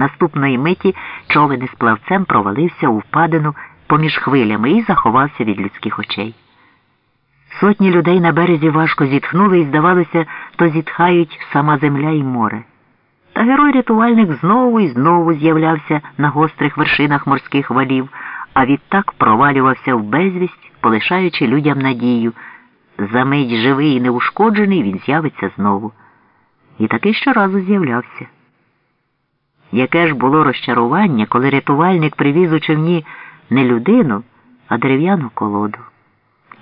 Наступної миті човен із плавцем провалився у впадину поміж хвилями і заховався від людських очей. Сотні людей на березі важко зітхнули і, здавалося, то зітхають сама земля і море. Та герой-рятувальник знову і знову з'являвся на гострих вершинах морських валів, а відтак провалювався в безвість, полишаючи людям надію. За мить живий і неушкоджений він з'явиться знову. І таки щоразу з'являвся. Яке ж було розчарування, коли рятувальник привіз у човні не людину, а дерев'яну колоду.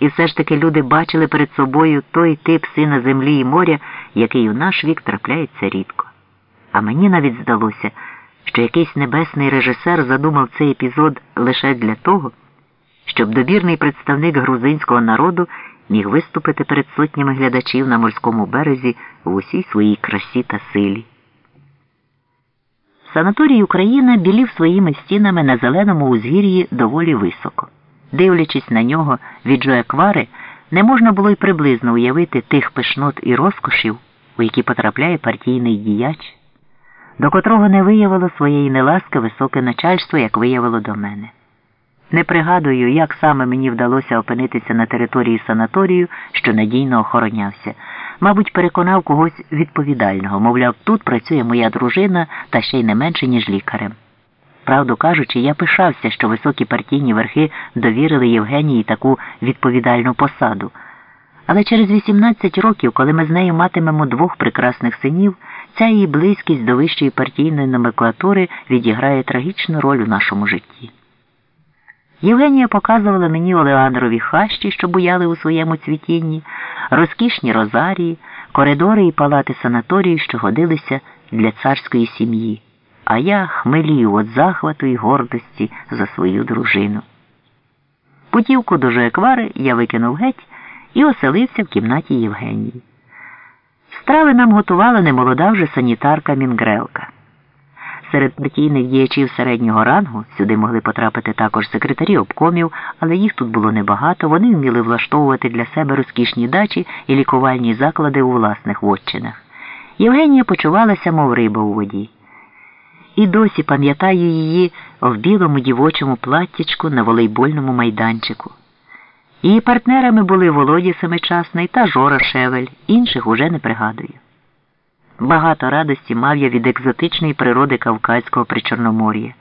І все ж таки люди бачили перед собою той тип сина землі і моря, який у наш вік трапляється рідко. А мені навіть здалося, що якийсь небесний режисер задумав цей епізод лише для того, щоб добірний представник грузинського народу міг виступити перед сотнями глядачів на морському березі в усій своїй красі та силі. Санаторій Україна білів своїми стінами на зеленому узгір'ї доволі високо. Дивлячись на нього від Жоеквари, не можна було й приблизно уявити тих пишнот і розкошів, у які потрапляє партійний діяч, до котрого не виявило своєї неласки високе начальство, як виявило до мене. Не пригадую, як саме мені вдалося опинитися на території санаторію, що надійно охоронявся. Мабуть, переконав когось відповідального, мовляв, тут працює моя дружина та ще й не менше, ніж лікарем. Правду кажучи, я пишався, що високі партійні верхи довірили Євгенії таку відповідальну посаду. Але через 18 років, коли ми з нею матимемо двох прекрасних синів, ця її близькість до вищої партійної номенклатури відіграє трагічну роль у нашому житті. Євгенія показувала мені Олеандрові хащі, що буяли у своєму цвітінні, розкішні розарії, коридори і палати санаторію, що годилися для царської сім'ї а я хмелів від захвату і гордості за свою дружину. Путівку до Жоеквари я викинув геть і оселився в кімнаті Євгенії. Страви нам готувала немолода вже санітарка Мінгрелка. Серед партійних діячів середнього рангу сюди могли потрапити також секретарі обкомів, але їх тут було небагато. Вони вміли влаштовувати для себе розкішні дачі і лікувальні заклади у власних вотчинах. Євгенія почувалася, мов риба у воді і досі пам'ятаю її в білому дівочому платтячку на волейбольному майданчику. Її партнерами були Володі Семичасний та Жора Шевель, інших уже не пригадую. Багато радості мав я від екзотичної природи Кавказького причорномор'я.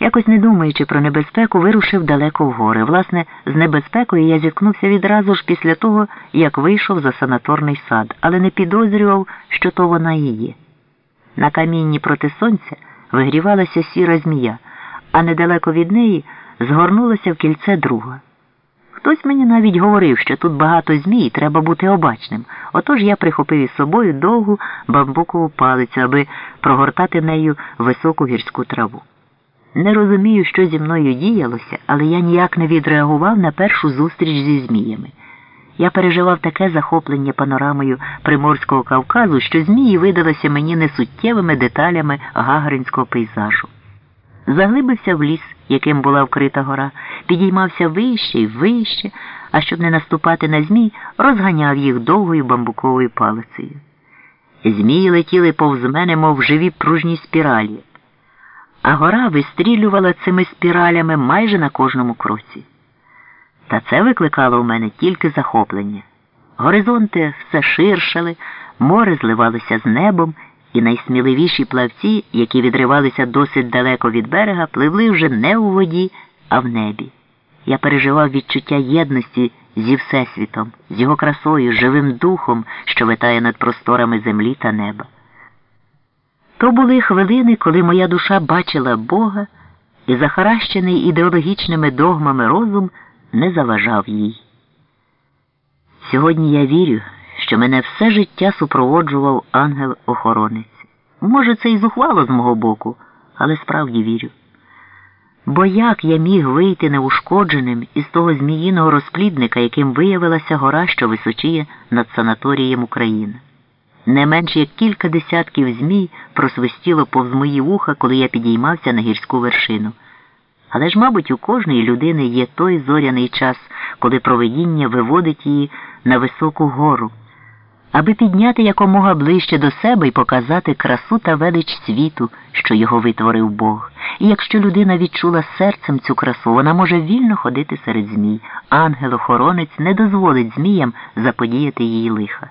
Якось не думаючи про небезпеку, вирушив далеко в гори. Власне, з небезпекою я зіткнувся відразу ж після того, як вийшов за санаторний сад, але не підозрював, що то вона і є. На камінні проти сонця вигрівалася сіра змія, а недалеко від неї згорнулося в кільце друга. Хтось мені навіть говорив, що тут багато змій треба бути обачним. Отож я прихопив із собою довгу бамбукову палицю, аби прогортати нею високу гірську траву. Не розумію, що зі мною діялося, але я ніяк не відреагував на першу зустріч зі зміями. Я переживав таке захоплення панорамою Приморського Кавказу, що змії видалися мені несуттєвими деталями гагаринського пейзажу. Заглибився в ліс, яким була вкрита гора, підіймався вище і вище, а щоб не наступати на змій, розганяв їх довгою бамбуковою палицею. Змії летіли повз мене, мов живі пружні спіралі, а гора вистрілювала цими спіралями майже на кожному кроці. Та це викликало у мене тільки захоплення. Горизонти все ширшали, море зливалося з небом, і найсміливіші плавці, які відривалися досить далеко від берега, пливли вже не у воді, а в небі. Я переживав відчуття єдності зі Всесвітом, з його красою, живим духом, що витає над просторами землі та неба. То були хвилини, коли моя душа бачила Бога і захаращений ідеологічними догмами розум не заважав їй. Сьогодні я вірю, що мене все життя супроводжував ангел-охоронець. Може, це і зухвало з мого боку, але справді вірю. Бо як я міг вийти неушкодженим із того зміїного розплідника, яким виявилася гора, що височіє над санаторієм України? Не менше як кілька десятків змій просвистіло повз мої вуха, коли я підіймався на гірську вершину. Але ж, мабуть, у кожної людини є той зоряний час, коли проведіння виводить її на високу гору. Аби підняти якомога ближче до себе і показати красу та велич світу, що його витворив Бог. І якщо людина відчула серцем цю красу, вона може вільно ходити серед змій. Ангел-охоронець не дозволить зміям заподіяти її лиха.